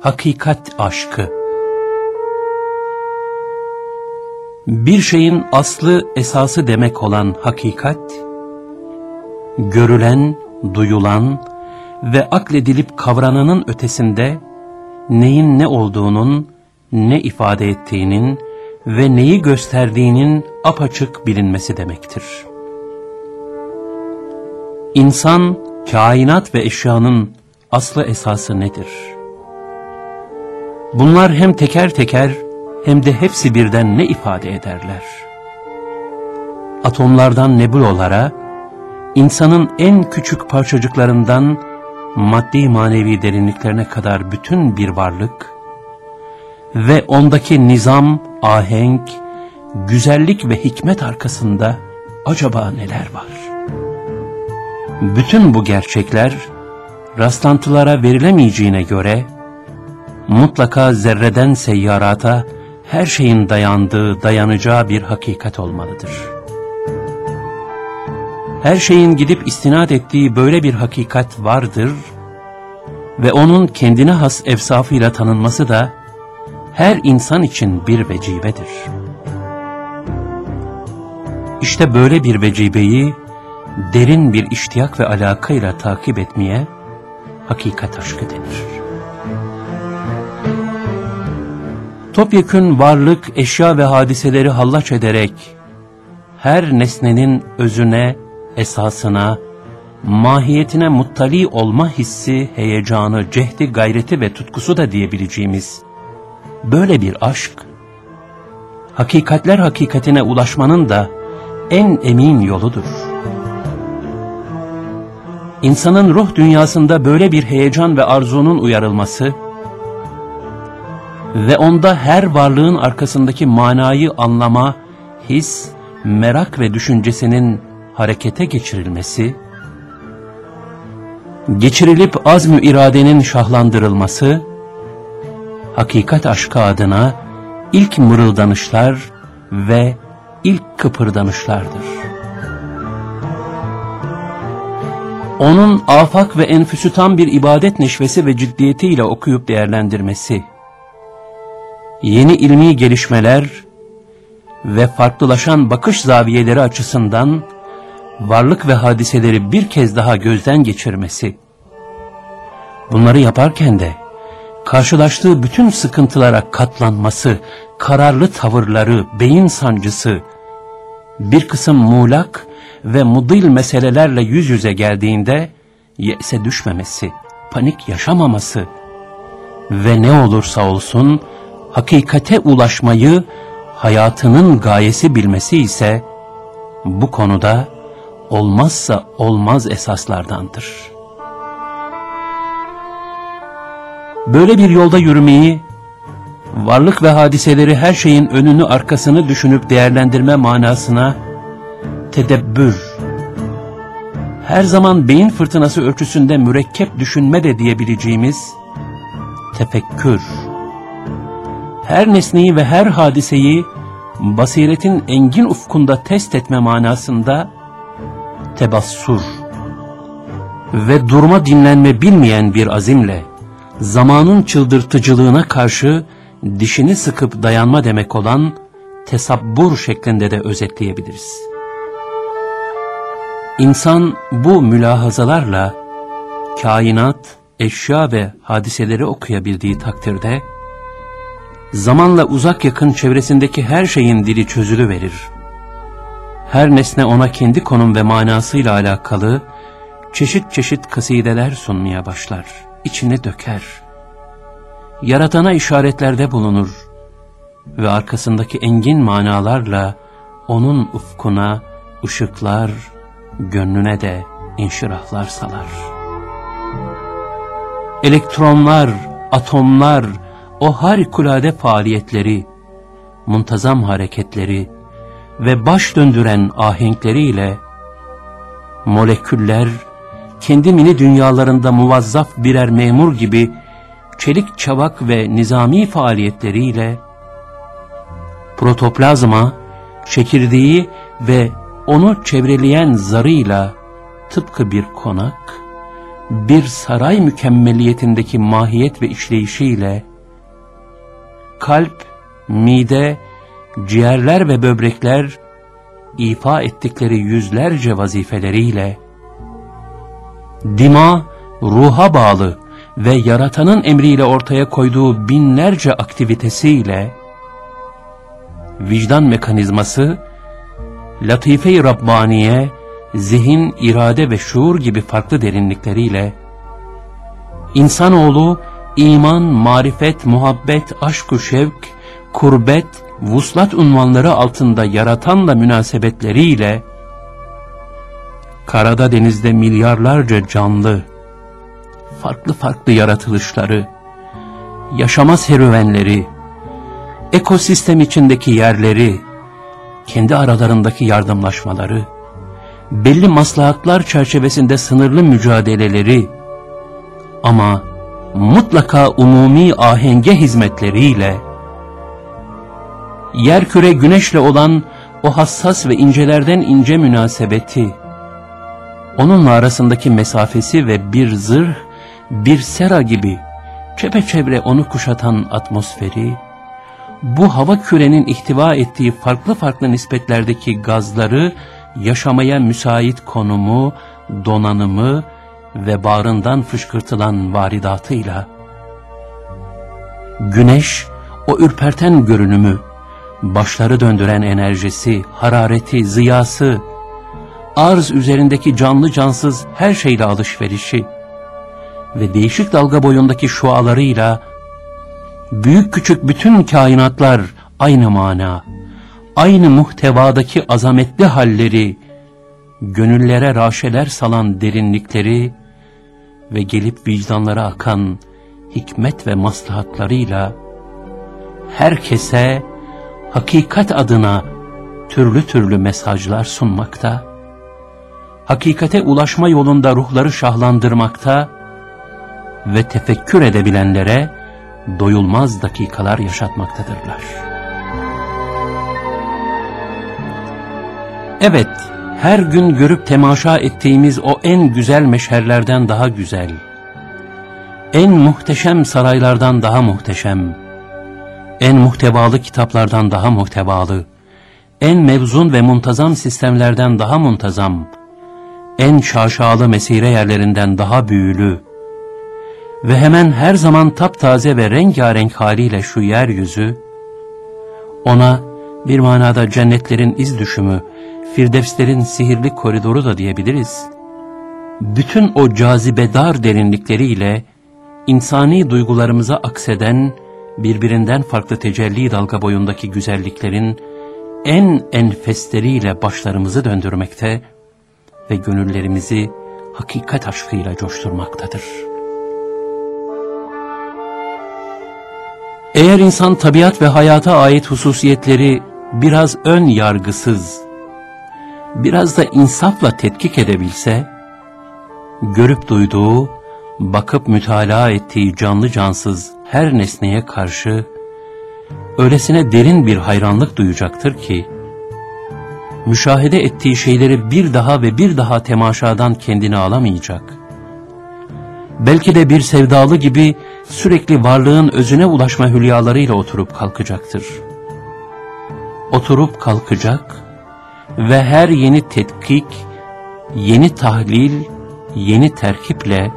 Hakikat aşkı Bir şeyin aslı esası demek olan hakikat, görülen, duyulan ve akledilip kavrananın ötesinde neyin ne olduğunun, ne ifade ettiğinin ve neyi gösterdiğinin apaçık bilinmesi demektir. İnsan, kainat ve eşyanın aslı esası nedir? Bunlar hem teker teker hem de hepsi birden ne ifade ederler? Atomlardan nebulolara, insanın en küçük parçacıklarından maddi manevi derinliklerine kadar bütün bir varlık ve ondaki nizam, ahenk, güzellik ve hikmet arkasında acaba neler var? Bütün bu gerçekler rastlantılara verilemeyeceğine göre mutlaka zerreden seyyarata her şeyin dayandığı, dayanacağı bir hakikat olmalıdır. Her şeyin gidip istinad ettiği böyle bir hakikat vardır ve onun kendine has efsafıyla tanınması da her insan için bir vecibedir. İşte böyle bir vecibeyi derin bir iştiyak ve alakayla takip etmeye hakikat aşkı denir. Topyekün varlık, eşya ve hadiseleri hallaç ederek her nesnenin özüne, esasına, mahiyetine muttali olma hissi, heyecanı, cehdi, gayreti ve tutkusu da diyebileceğimiz böyle bir aşk, hakikatler hakikatine ulaşmanın da en emin yoludur. İnsanın ruh dünyasında böyle bir heyecan ve arzunun uyarılması ve onda her varlığın arkasındaki manayı anlama, his, merak ve düşüncesinin harekete geçirilmesi, geçirilip azmü iradenin şahlandırılması, hakikat aşkı adına ilk mırıldanışlar ve ilk kıpırdanışlardır. Onun afak ve enfüsü tam bir ibadet neşvesi ve ciddiyetiyle okuyup değerlendirmesi, yeni ilmi gelişmeler ve farklılaşan bakış zaviyeleri açısından varlık ve hadiseleri bir kez daha gözden geçirmesi, bunları yaparken de karşılaştığı bütün sıkıntılara katlanması, kararlı tavırları, beyin sancısı, bir kısım muğlak ve mudil meselelerle yüz yüze geldiğinde yese düşmemesi, panik yaşamaması ve ne olursa olsun hakikate ulaşmayı hayatının gayesi bilmesi ise bu konuda olmazsa olmaz esaslardandır. Böyle bir yolda yürümeyi, varlık ve hadiseleri her şeyin önünü arkasını düşünüp değerlendirme manasına tedebbür, her zaman beyin fırtınası ölçüsünde mürekkep düşünme de diyebileceğimiz tefekkür, her nesneyi ve her hadiseyi basiretin engin ufkunda test etme manasında tebassur ve durma dinlenme bilmeyen bir azimle zamanın çıldırtıcılığına karşı dişini sıkıp dayanma demek olan tesabbur şeklinde de özetleyebiliriz. İnsan bu mülahazalarla kainat, eşya ve hadiseleri okuyabildiği takdirde zamanla uzak yakın çevresindeki her şeyin dili çözülü verir. Her nesne ona kendi konum ve manasıyla alakalı çeşit çeşit kasideler sunmaya başlar, içine döker. Yaratana işaretlerde bulunur ve arkasındaki engin manalarla onun ufkuna ışıklar, gönlüne de inşirahlar salar. Elektronlar, atomlar, o harikulade faaliyetleri, muntazam hareketleri ve baş döndüren ahenkleriyle moleküller kendi mini dünyalarında muvazzaf birer memur gibi çelik çavak ve nizami faaliyetleriyle protoplazma, çekirdeği ve onu çevreleyen zarıyla tıpkı bir konak bir saray mükemmeliyetindeki mahiyet ve işleyişiyle, kalp, mide, ciğerler ve böbrekler ifa ettikleri yüzlerce vazifeleriyle, dima ruha bağlı ve yaratanın emriyle ortaya koyduğu binlerce aktivitesiyle, vicdan mekanizması, latife-i Rabbaniye, zihin, irade ve şuur gibi farklı derinlikleriyle, insanoğlu iman, marifet, muhabbet, aşk-ı şevk, kurbet, vuslat unvanları altında yaratanla münasebetleriyle, karada denizde milyarlarca canlı, farklı farklı yaratılışları, yaşama serüvenleri, ekosistem içindeki yerleri, kendi aralarındaki yardımlaşmaları, belli maslahatlar çerçevesinde sınırlı mücadeleleri. Ama mutlaka umumi ahenge hizmetleriyle yerküre güneşle olan o hassas ve incelerden ince münasebeti, onunla arasındaki mesafesi ve bir zırh, bir sera gibi çepeçevre onu kuşatan atmosferi, bu hava kürenin ihtiva ettiği farklı farklı nispetlerdeki gazları yaşamaya müsait konumu, donanımı ve bağrından fışkırtılan varidatıyla, güneş o ürperten görünümü, başları döndüren enerjisi, harareti, ziyası, arz üzerindeki canlı cansız her şeyle alışverişi ve değişik dalga boyundaki şualarıyla büyük küçük bütün kainatlar aynı mana, aynı muhtevadaki azametli halleri, gönüllere raşeler salan derinlikleri ve gelip vicdanlara akan hikmet ve maslahatlarıyla herkese hakikat adına türlü türlü mesajlar sunmakta, hakikate ulaşma yolunda ruhları şahlandırmakta ve tefekkür edebilenlere doyulmaz dakikalar yaşatmaktadırlar. Evet, her gün görüp temaşa ettiğimiz o en güzel meşherlerden daha güzel, en muhteşem saraylardan daha muhteşem, en muhtevalı kitaplardan daha muhtevalı, en mevzun ve muntazam sistemlerden daha muntazam, en şaşalı mesire yerlerinden daha büyülü. Ve hemen her zaman taptaze ve rengarenk haliyle şu yeryüzü, ona bir manada cennetlerin iz düşümü, firdevslerin sihirli koridoru da diyebiliriz. Bütün o cazibedar derinlikleriyle insani duygularımıza akseden birbirinden farklı tecelli dalga boyundaki güzelliklerin en enfesleriyle başlarımızı döndürmekte ve gönüllerimizi hakikat aşkıyla coşturmaktadır. Eğer insan tabiat ve hayata ait hususiyetleri biraz ön yargısız, biraz da insafla tetkik edebilse, görüp duyduğu, bakıp mütalaa ettiği canlı cansız her nesneye karşı öylesine derin bir hayranlık duyacaktır ki, müşahede ettiği şeyleri bir daha ve bir daha temaşadan kendini alamayacak. Belki de bir sevdalı gibi sürekli varlığın özüne ulaşma hülyalarıyla oturup kalkacaktır. Oturup kalkacak ve her yeni tetkik, yeni tahlil, yeni terkiple,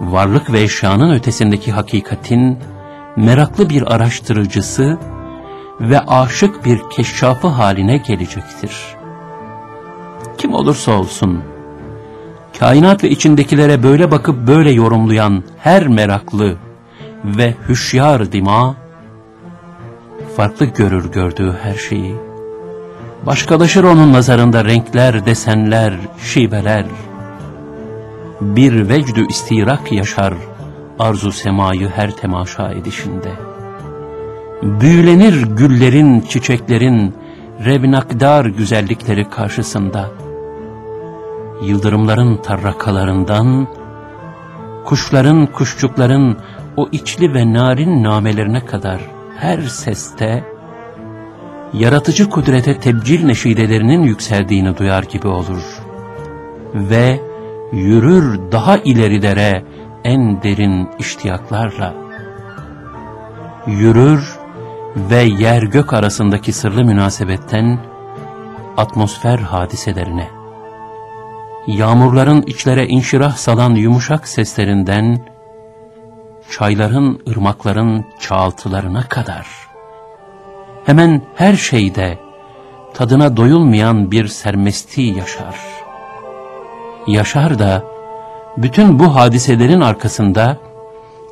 varlık ve eşyanın ötesindeki hakikatin meraklı bir araştırıcısı ve aşık bir keşşafı haline gelecektir. Kim olursa olsun, kainat ve içindekilere böyle bakıp böyle yorumlayan her meraklı ve hüşyar dima, farklı görür gördüğü her şeyi. Başkalaşır onun nazarında renkler, desenler, şiveler, bir vecdü istirak yaşar arzu semayı her temaşa edişinde. Büyülenir güllerin, çiçeklerin, revnakdar güzellikleri karşısında. Yıldırımların tarrakalarından, kuşların, kuşçukların o içli ve narin namelerine kadar her seste, yaratıcı kudrete tebcil neşidelerinin yükseldiğini duyar gibi olur. Ve yürür daha ilerilere en derin iştiyaklarla. Yürür ve yer gök arasındaki sırlı münasebetten atmosfer hadiselerine, yağmurların içlere inşirah salan yumuşak seslerinden, çayların, ırmakların çağaltılarına kadar, hemen her şeyde tadına doyulmayan bir sermesti yaşar. Yaşar da, bütün bu hadiselerin arkasında,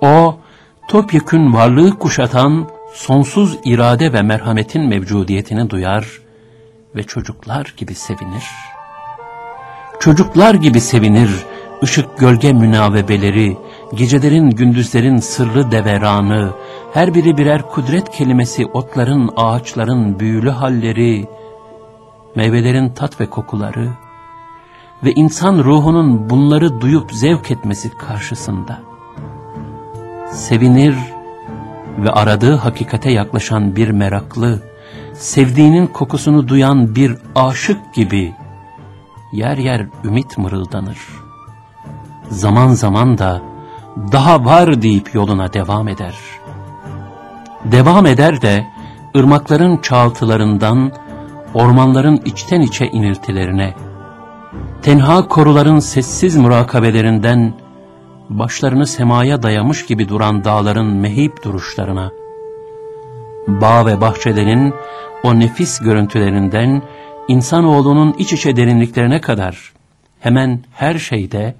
o, topyekün varlığı kuşatan sonsuz irade ve merhametin mevcudiyetini duyar ve çocuklar gibi sevinir. Çocuklar gibi sevinir, ışık gölge münavebeleri, gecelerin gündüzlerin sırrı deveranı, her biri birer kudret kelimesi otların, ağaçların büyülü halleri, meyvelerin tat ve kokuları ve insan ruhunun bunları duyup zevk etmesi karşısında. Sevinir ve aradığı hakikate yaklaşan bir meraklı, sevdiğinin kokusunu duyan bir aşık gibi yer yer ümit mırıldanır. Zaman zaman da daha var deyip yoluna devam eder. Devam eder de ırmakların çağıltılarından ormanların içten içe iniltilerine, tenha koruların sessiz murakabelerinden başlarını semaya dayamış gibi duran dağların mehip duruşlarına, bağ ve bahçelerin o nefis görüntülerinden insanoğlunun iç içe derinliklerine kadar hemen her şeyde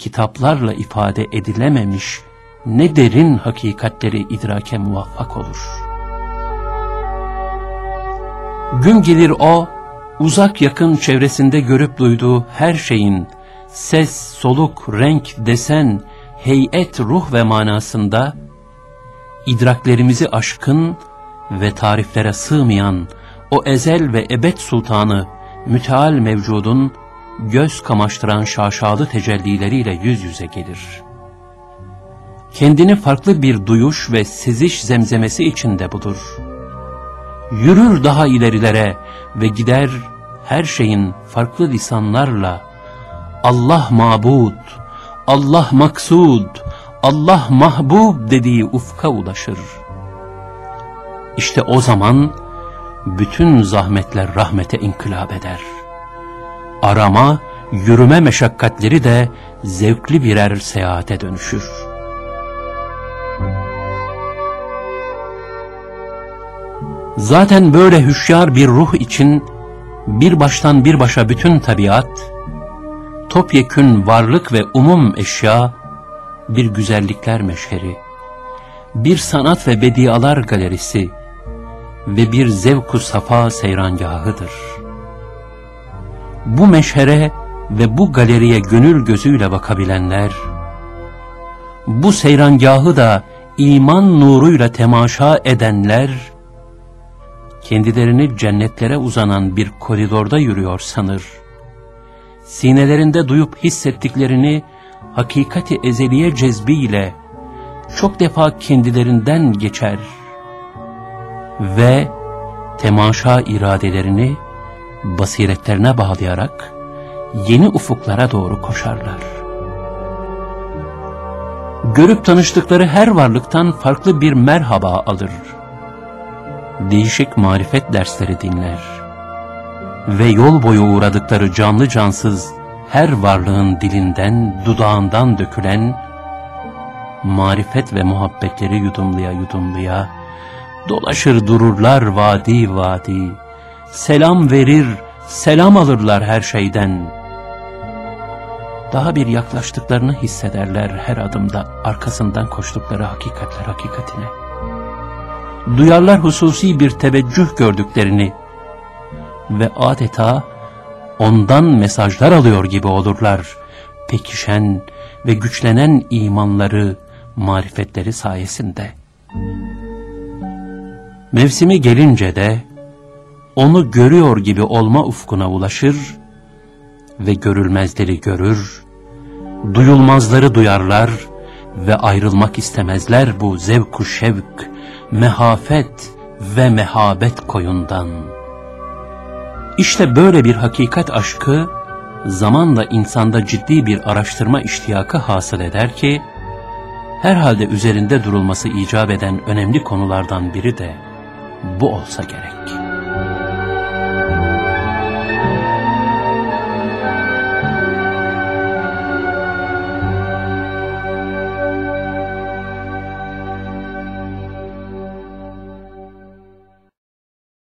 kitaplarla ifade edilememiş ne derin hakikatleri idrake muvaffak olur. Gün gelir o, uzak yakın çevresinde görüp duyduğu her şeyin ses, soluk, renk, desen, heyet, ruh ve manasında idraklerimizi aşkın ve tariflere sığmayan o ezel ve ebed sultanı müteal mevcudun göz kamaştıran şaşalı tecellileriyle yüz yüze gelir. Kendini farklı bir duyuş ve seziş zemzemesi içinde budur. Yürür daha ilerilere ve gider her şeyin farklı lisanlarla Allah mabud, Allah maksud, Allah mahbub dediği ufka ulaşır. İşte o zaman bütün zahmetler rahmete inkılap eder. Arama, yürüme meşakkatleri de zevkli birer seyahate dönüşür. Zaten böyle hüşyar bir ruh için bir baştan bir başa bütün tabiat, topyekün varlık ve umum eşya, bir güzellikler meşheri, bir sanat ve bedialar galerisi ve bir zevku safa seyrangahıdır. Bu meşhere ve bu galeriye gönül gözüyle bakabilenler, bu seyrangahı da iman nuruyla temaşa edenler, kendilerini cennetlere uzanan bir koridorda yürüyor sanır. Sinelerinde duyup hissettiklerini hakikati ezeliye cezbiyle çok defa kendilerinden geçer ve temaşa iradelerini basiretlerine bağlayarak yeni ufuklara doğru koşarlar. Görüp tanıştıkları her varlıktan farklı bir merhaba alır. Değişik marifet dersleri dinler. Ve yol boyu uğradıkları canlı cansız her varlığın dilinden, dudağından dökülen marifet ve muhabbetleri yudumluya yudumluya dolaşır dururlar vadi vadi. Selam verir, selam alırlar her şeyden. Daha bir yaklaştıklarını hissederler her adımda arkasından koştukları hakikatler hakikatine. Duyarlar hususi bir teveccüh gördüklerini ve adeta ondan mesajlar alıyor gibi olurlar. Pekişen ve güçlenen imanları, marifetleri sayesinde. Mevsimi gelince de onu görüyor gibi olma ufkuna ulaşır ve görülmezleri görür, duyulmazları duyarlar ve ayrılmak istemezler bu zevku şevk, mehafet ve mehabet koyundan. İşte böyle bir hakikat aşkı zamanla insanda ciddi bir araştırma iştiyakı hasıl eder ki, herhalde üzerinde durulması icap eden önemli konulardan biri de bu olsa gerek.